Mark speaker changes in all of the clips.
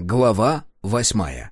Speaker 1: Глава восьмая.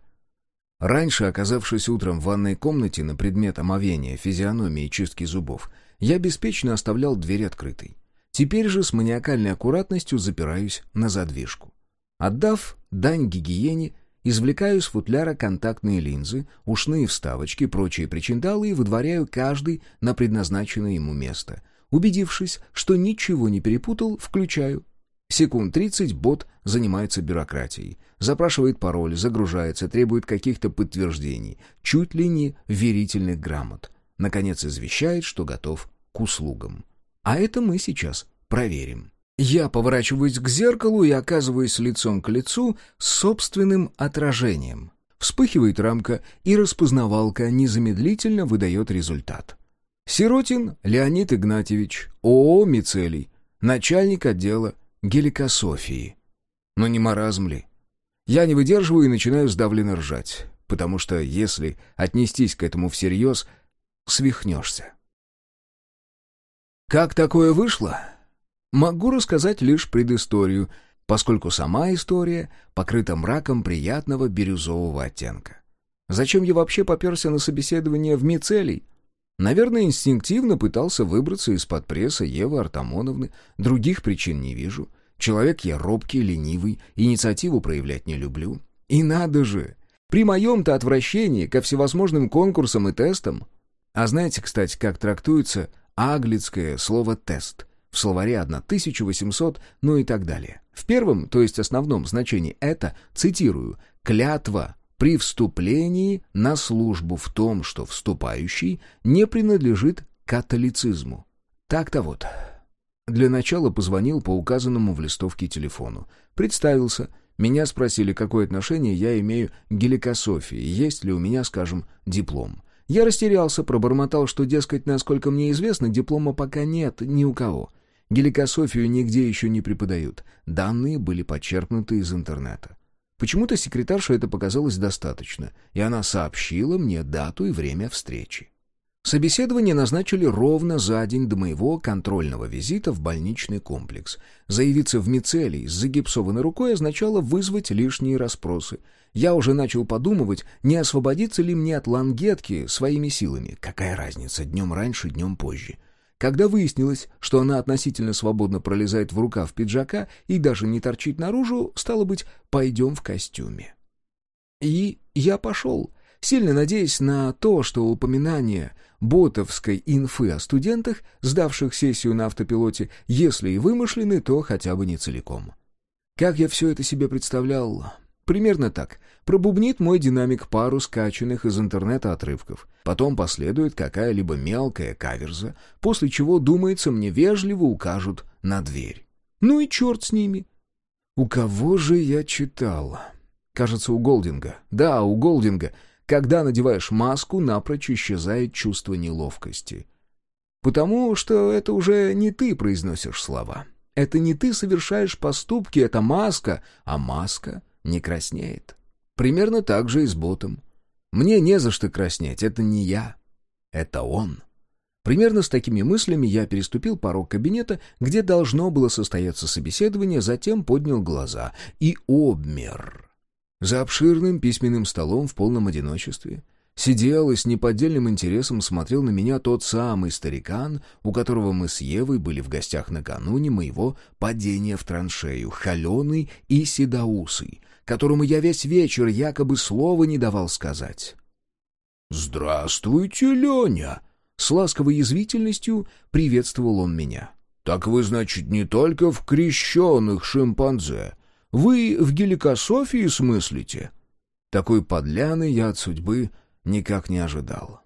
Speaker 1: Раньше, оказавшись утром в ванной комнате на предмет омовения, физиономии и чистки зубов, я беспечно оставлял дверь открытой. Теперь же с маниакальной аккуратностью запираюсь на задвижку. Отдав дань гигиене, извлекаю из футляра контактные линзы, ушные вставочки, прочие причиндалы и выдворяю каждый на предназначенное ему место. Убедившись, что ничего не перепутал, включаю. Секунд 30 бот занимается бюрократией. Запрашивает пароль, загружается, требует каких-то подтверждений, чуть ли не верительных грамот. Наконец извещает, что готов к услугам. А это мы сейчас проверим. Я поворачиваюсь к зеркалу и оказываюсь лицом к лицу с собственным отражением. Вспыхивает рамка, и распознавалка незамедлительно выдает результат. Сиротин Леонид Игнатьевич, ООО «Мицелий», начальник отдела геликософии. Но не маразм ли? Я не выдерживаю и начинаю сдавленно ржать, потому что если отнестись к этому всерьез, свихнешься. Как такое вышло? Могу рассказать лишь предысторию, поскольку сама история покрыта мраком приятного бирюзового оттенка. Зачем я вообще поперся на собеседование в Мицелий? Наверное, инстинктивно пытался выбраться из-под пресса Евы Артамоновны, других причин не вижу. Человек я робкий, ленивый, инициативу проявлять не люблю. И надо же! При моем-то отвращении ко всевозможным конкурсам и тестам. А знаете, кстати, как трактуется аглицкое слово «тест»? В словаре 1800, ну и так далее. В первом, то есть основном значении это, цитирую, «клятва при вступлении на службу в том, что вступающий не принадлежит католицизму». Так-то вот. Для начала позвонил по указанному в листовке телефону. Представился. Меня спросили, какое отношение я имею к геликософии, есть ли у меня, скажем, диплом. Я растерялся, пробормотал, что, дескать, насколько мне известно, диплома пока нет ни у кого. Геликософию нигде еще не преподают. Данные были подчеркнуты из интернета. Почему-то секретарша это показалось достаточно, и она сообщила мне дату и время встречи. Собеседование назначили ровно за день до моего контрольного визита в больничный комплекс. Заявиться в мицелий с загипсованной рукой означало вызвать лишние расспросы. Я уже начал подумывать, не освободиться ли мне от лангетки своими силами. Какая разница, днем раньше, днем позже. Когда выяснилось, что она относительно свободно пролезает в рукав пиджака и даже не торчит наружу, стало быть, пойдем в костюме. И я пошел, сильно надеясь на то, что упоминание ботовской инфы о студентах, сдавших сессию на автопилоте, если и вымышлены, то хотя бы не целиком. Как я все это себе представлял? Примерно так. Пробубнит мой динамик пару скачанных из интернета отрывков. Потом последует какая-либо мелкая каверза, после чего, думается, мне вежливо укажут на дверь. Ну и черт с ними. У кого же я читал? Кажется, у Голдинга. Да, у Голдинга — когда надеваешь маску, напрочь исчезает чувство неловкости. Потому что это уже не ты произносишь слова. Это не ты совершаешь поступки, это маска, а маска не краснеет. Примерно так же и с ботом. Мне не за что краснеть, это не я, это он. Примерно с такими мыслями я переступил порог кабинета, где должно было состояться собеседование, затем поднял глаза и обмер. За обширным письменным столом в полном одиночестве сидел и с неподдельным интересом смотрел на меня тот самый старикан, у которого мы с Евой были в гостях накануне моего падения в траншею, холеный и седоусый, которому я весь вечер якобы слова не давал сказать. «Здравствуйте, Леня!» С ласковой язвительностью приветствовал он меня. «Так вы, значит, не только в крещенных шимпанзе, вы в геликософии смыслите?» Такой подляны я от судьбы никак не ожидал.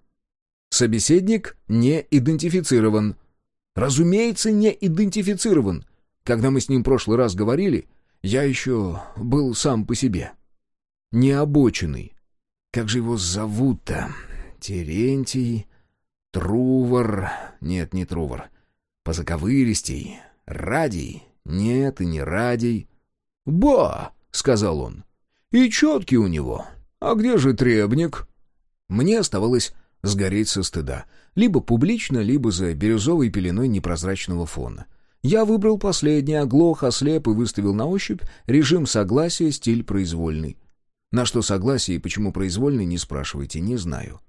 Speaker 1: Собеседник не идентифицирован. Разумеется, не идентифицирован. Когда мы с ним в прошлый раз говорили, я еще был сам по себе. Необоченный. Как же его зовут-то? Терентий, Трувор... Нет, не Трувор. Позаковыристей. Радий. Нет, и не Радий. «Ба!» — сказал он. «И четкий у него. А где же требник?» Мне оставалось сгореть со стыда. Либо публично, либо за бирюзовой пеленой непрозрачного фона. Я выбрал последний, оглох, ослеп и выставил на ощупь режим согласия, стиль произвольный. На что согласие и почему произвольный, не спрашивайте, не знаю.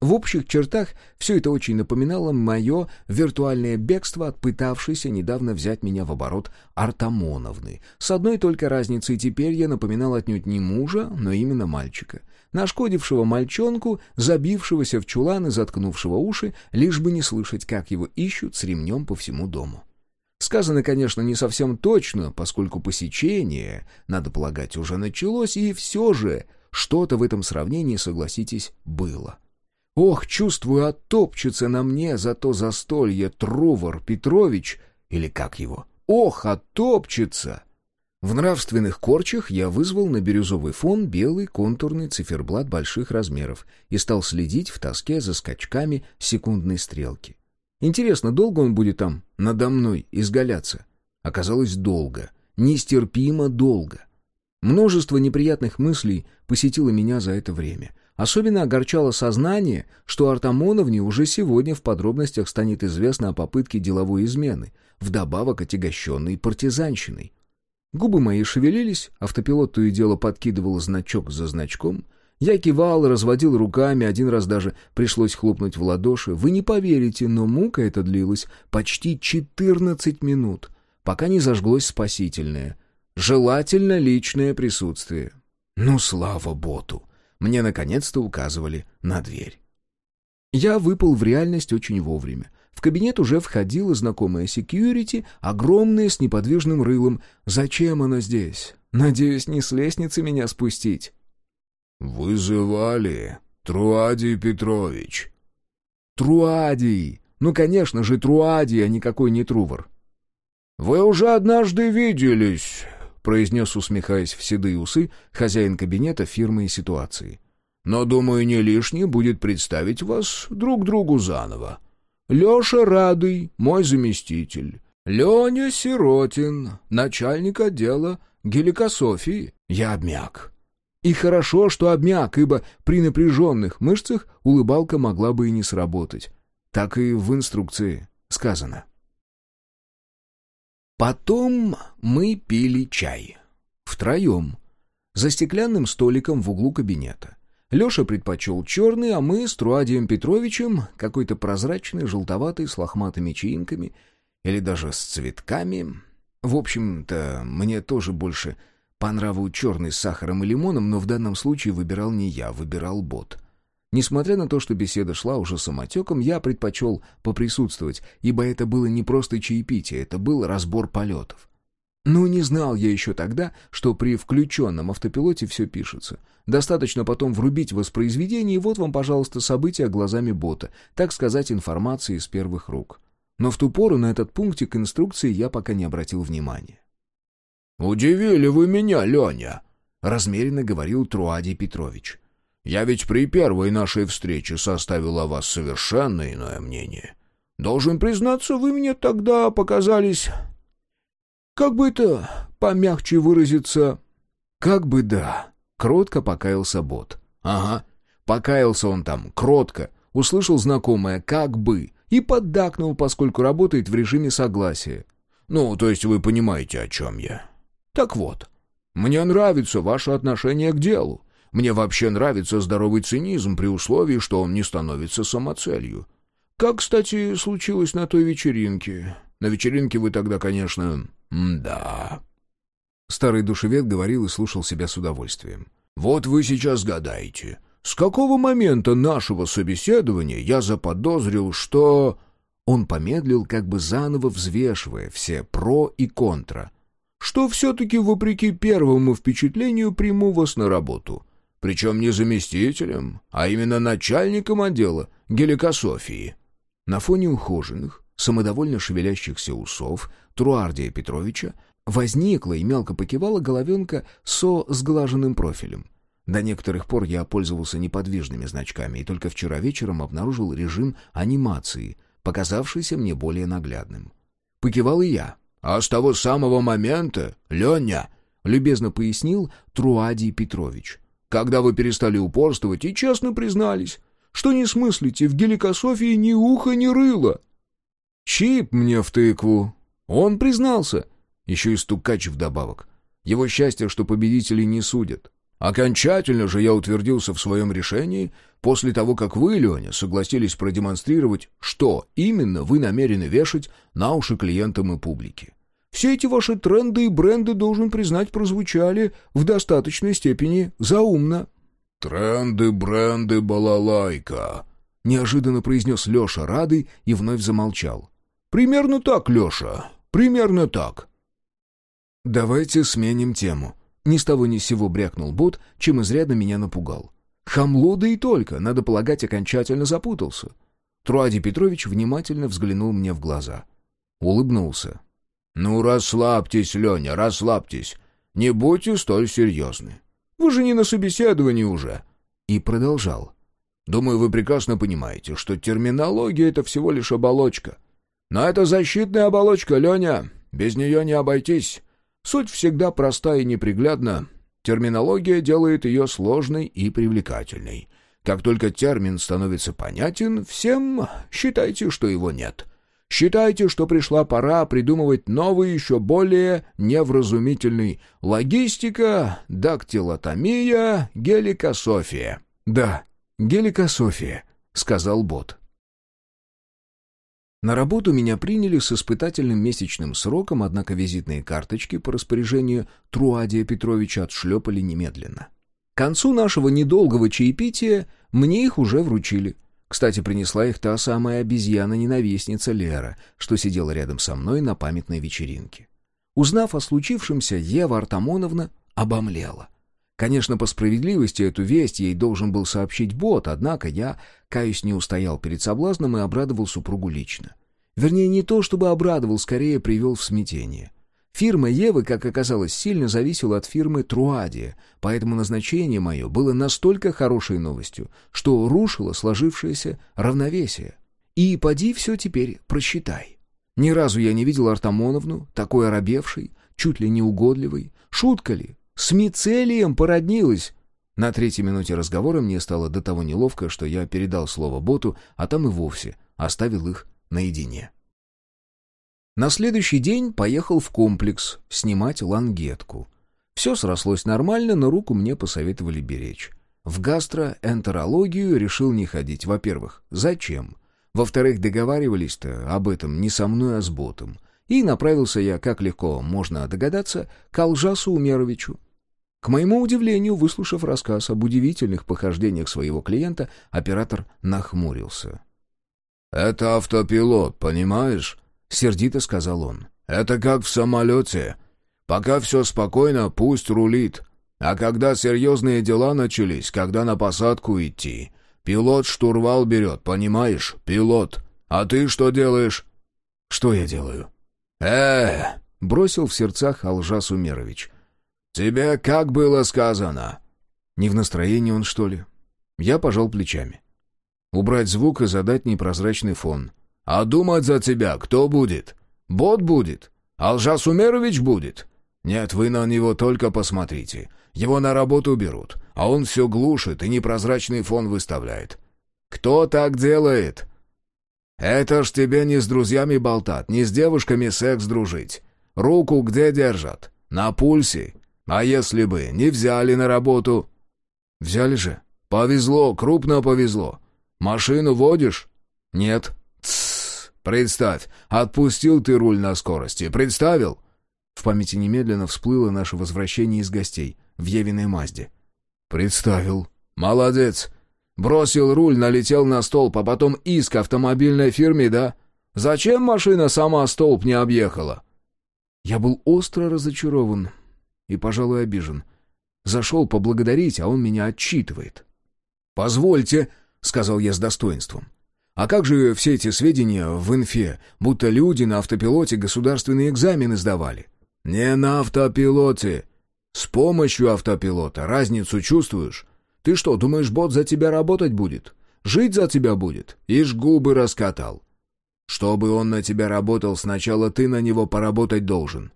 Speaker 1: В общих чертах все это очень напоминало мое виртуальное бегство от пытавшейся недавно взять меня в оборот Артамоновны. С одной только разницей теперь я напоминал отнюдь не мужа, но именно мальчика. Нашкодившего мальчонку, забившегося в чулан и заткнувшего уши, лишь бы не слышать, как его ищут с ремнем по всему дому. Сказано, конечно, не совсем точно, поскольку посечение, надо полагать, уже началось, и все же что-то в этом сравнении, согласитесь, было. Ох, чувствую, оттопчется на мне за то застолье Трувор Петрович, или как его? Ох, оттопчется! В нравственных корчах я вызвал на бирюзовый фон белый контурный циферблат больших размеров и стал следить в тоске за скачками секундной стрелки. Интересно, долго он будет там надо мной изгаляться? Оказалось, долго. Нестерпимо долго. Множество неприятных мыслей посетило меня за это время. Особенно огорчало сознание, что Артамоновне уже сегодня в подробностях станет известно о попытке деловой измены, вдобавок отягощенной партизанщиной. Губы мои шевелились, автопилот то и дело подкидывал значок за значком. Я кивал, разводил руками, один раз даже пришлось хлопнуть в ладоши. Вы не поверите, но мука эта длилась почти 14 минут, пока не зажглось спасительное. Желательно личное присутствие. Ну, слава боту! Мне наконец-то указывали на дверь. Я выпал в реальность очень вовремя. В кабинет уже входила знакомая секьюрити, огромная, с неподвижным рылом. Зачем она здесь? Надеюсь, не с лестницы меня спустить.
Speaker 2: «Вызывали, Труадий Петрович».
Speaker 1: «Труадий! Ну, конечно же, Труадий, а никакой не Трувор».
Speaker 2: «Вы уже однажды виделись», — произнес, усмехаясь в седые усы, хозяин кабинета фирмы и ситуации. «Но, думаю, не лишне будет представить вас друг другу заново. Леша Радый, мой заместитель. Леня Сиротин, начальник отдела геликософии. Я обмяк.
Speaker 1: И хорошо, что обмяк, ибо при напряженных мышцах улыбалка могла бы и не сработать. Так и в инструкции сказано. Потом мы пили чай. Втроем. За стеклянным столиком в углу кабинета. Леша предпочел черный, а мы с Труадием Петровичем какой-то прозрачный, желтоватый, с лохматыми чаинками или даже с цветками. В общем-то, мне тоже больше по нраву черный с сахаром и лимоном, но в данном случае выбирал не я, выбирал бот. Несмотря на то, что беседа шла уже самотеком, я предпочел поприсутствовать, ибо это было не просто чаепитие, это был разбор полетов. Ну, не знал я еще тогда, что при включенном автопилоте все пишется. Достаточно потом врубить воспроизведение, и вот вам, пожалуйста, события глазами бота, так сказать, информации из первых рук. Но в ту пору на этот пунктик инструкции я пока не обратил внимания.
Speaker 2: «Удивили вы меня, Леня!» — размеренно говорил Труадий Петрович. Я ведь при первой нашей встрече составил о вас совершенно иное мнение. Должен признаться, вы мне тогда показались... Как бы это помягче выразиться...
Speaker 1: Как бы да, кротко покаялся Бот.
Speaker 2: Ага, покаялся он там, кротко, услышал знакомое «как бы» и поддакнул, поскольку работает в режиме согласия. Ну, то есть вы понимаете, о чем я. Так вот, мне нравится ваше отношение к делу. Мне вообще нравится здоровый цинизм при условии, что он не становится самоцелью. Как, кстати, случилось на той вечеринке. На вечеринке вы тогда, конечно... да.
Speaker 1: Старый душевед говорил и слушал себя с удовольствием.
Speaker 2: «Вот вы сейчас гадаете, с какого момента нашего собеседования я заподозрил, что...»
Speaker 1: Он помедлил, как бы заново взвешивая все «про» и «контра».
Speaker 2: «Что все-таки, вопреки первому впечатлению, приму вас на работу. Причем не заместителем, а именно начальником отдела геликософии.
Speaker 1: На фоне ухоженных, самодовольно шевелящихся усов Труардия Петровича возникла и мелко покивала головенка со сглаженным профилем. До некоторых пор я пользовался неподвижными значками и только вчера вечером обнаружил режим анимации, показавшийся мне более наглядным. Покивал и я.
Speaker 2: «А с того самого момента, Леня!» — любезно пояснил Труадий Петрович когда вы перестали упорствовать и честно признались, что не смыслите в геликософии ни уха, ни рыла.
Speaker 1: Чип мне в тыкву. Он признался. Еще и стукач вдобавок. Его счастье, что победителей не судят. Окончательно же я утвердился в своем решении после того, как вы, Леня, согласились продемонстрировать, что именно вы намерены вешать на уши клиентам и публике. Все эти ваши тренды и бренды, должен признать, прозвучали в достаточной степени заумно.
Speaker 2: «Тренды, бренды, балалайка», —
Speaker 1: неожиданно произнес Леша Радый и вновь замолчал.
Speaker 2: «Примерно так, Леша, примерно так».
Speaker 1: «Давайте сменим тему», ни с того ни с сего брякнул бот, чем изрядно меня напугал. Хамло да и только, надо полагать, окончательно запутался. Труади Петрович внимательно взглянул мне в глаза. Улыбнулся.
Speaker 2: «Ну, расслабьтесь, Леня, расслабьтесь. Не будьте столь серьезны. Вы же не на собеседовании уже».
Speaker 1: И продолжал.
Speaker 2: «Думаю, вы прекрасно понимаете, что терминология — это всего лишь оболочка. Но это защитная оболочка, Леня. Без нее не обойтись. Суть всегда проста и неприглядна. Терминология делает ее сложной и привлекательной. Как только термин становится понятен, всем считайте, что его нет. Считайте, что пришла пора придумывать новый, еще более невразумительный логистика, дактилотомия, геликософия.
Speaker 1: «Да, геликософия», — сказал бот. На работу меня приняли с испытательным месячным сроком, однако визитные карточки по распоряжению Труадия Петровича отшлепали немедленно. К концу нашего недолгого чаепития мне их уже вручили. Кстати, принесла их та самая обезьяна-ненавистница Лера, что сидела рядом со мной на памятной вечеринке. Узнав о случившемся, Ева Артамоновна обомлела — Конечно, по справедливости эту весть ей должен был сообщить бот, однако я, каюсь, не устоял перед соблазном и обрадовал супругу лично. Вернее, не то чтобы обрадовал, скорее привел в смятение. Фирма Евы, как оказалось, сильно зависела от фирмы Труадия, поэтому назначение мое было настолько хорошей новостью, что рушило сложившееся равновесие. И поди все теперь просчитай. Ни разу я не видел Артамоновну, такой оробевшей, чуть ли не угодливой. Шутка ли? С мицелием породнилась. На третьей минуте разговора мне стало до того неловко, что я передал слово боту, а там и вовсе оставил их наедине. На следующий день поехал в комплекс снимать лангетку. Все срослось нормально, но руку мне посоветовали беречь. В гастроэнтерологию решил не ходить. Во-первых, зачем? Во-вторых, договаривались-то об этом не со мной, а с ботом. И направился я, как легко можно догадаться, к Алжасу Умеровичу. К моему удивлению, выслушав рассказ об удивительных похождениях своего клиента, оператор нахмурился.
Speaker 2: «Это автопилот, понимаешь?» — сердито сказал он. «Это как в самолете. Пока все спокойно, пусть рулит. А когда серьезные дела начались, когда на посадку идти, пилот штурвал берет, понимаешь? Пилот. А ты что делаешь?»
Speaker 1: «Что я делаю?»
Speaker 2: «Э-э!»
Speaker 1: — бросил в сердцах Алжас Умерович —
Speaker 2: «Тебе как было сказано?»
Speaker 1: Не в настроении он, что ли? Я пожал плечами. Убрать звук и задать непрозрачный фон.
Speaker 2: «А думать за тебя кто будет? Бот будет? Алжас Умерович будет?» «Нет, вы на него только посмотрите. Его на работу берут, а он все глушит и непрозрачный фон выставляет. Кто так делает?» «Это ж тебе не с друзьями болтать, не с девушками секс дружить. Руку где держат? На пульсе а если бы не взяли на работу?»
Speaker 1: «Взяли же».
Speaker 2: «Повезло, крупно повезло. Машину водишь?»
Speaker 1: «Нет».
Speaker 2: «Тссс, представь, отпустил ты руль на скорости, представил?»
Speaker 1: В памяти немедленно всплыло наше возвращение из гостей в Евиной Мазде.
Speaker 2: «Представил. Молодец. Бросил руль, налетел на столб, а потом иск автомобильной фирме, да? Зачем машина сама столб не объехала?»
Speaker 1: Я был остро разочарован и, пожалуй, обижен. Зашел поблагодарить, а он меня отчитывает.
Speaker 2: «Позвольте», — сказал я с достоинством. «А как же все эти сведения в инфе, будто люди на автопилоте государственные экзамены сдавали?» «Не на автопилоте. С помощью автопилота. Разницу чувствуешь? Ты что, думаешь, бот за тебя работать будет? Жить за тебя будет? Ишь губы раскатал. Чтобы он на тебя работал, сначала ты на него поработать должен».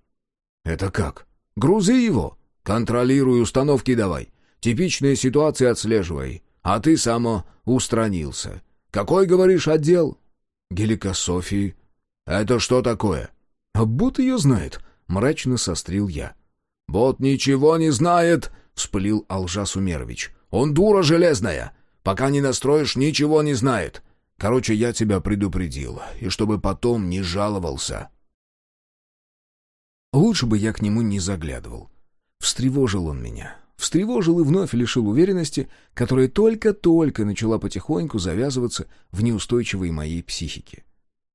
Speaker 1: «Это как?»
Speaker 2: Грузы его. Контролируй установки давай. Типичные ситуации отслеживай. А ты само устранился. Какой, говоришь, отдел?
Speaker 1: Геликософии.
Speaker 2: Это что такое?
Speaker 1: «А бот ее знает», — мрачно сострил я.
Speaker 2: «Бот ничего не знает», — вспылил Алжас Умерович. «Он дура железная. Пока не настроишь, ничего не знает. Короче, я тебя предупредил, и чтобы потом не жаловался».
Speaker 1: Лучше бы я к нему не заглядывал. Встревожил он меня. Встревожил и вновь лишил уверенности, которая только-только начала потихоньку завязываться в неустойчивой моей психике.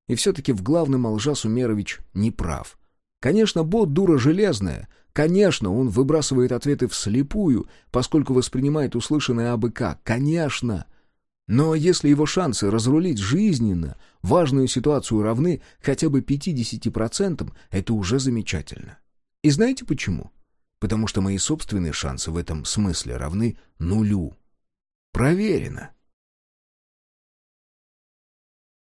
Speaker 1: И все-таки в главном Алжас Умерович не прав. Конечно, бот дура железная. Конечно, он выбрасывает ответы вслепую, поскольку воспринимает услышанное абы. Конечно. Но если его шансы разрулить жизненно важную ситуацию равны хотя бы 50%, это уже замечательно. И знаете почему? Потому что мои собственные шансы в этом смысле равны нулю. Проверено.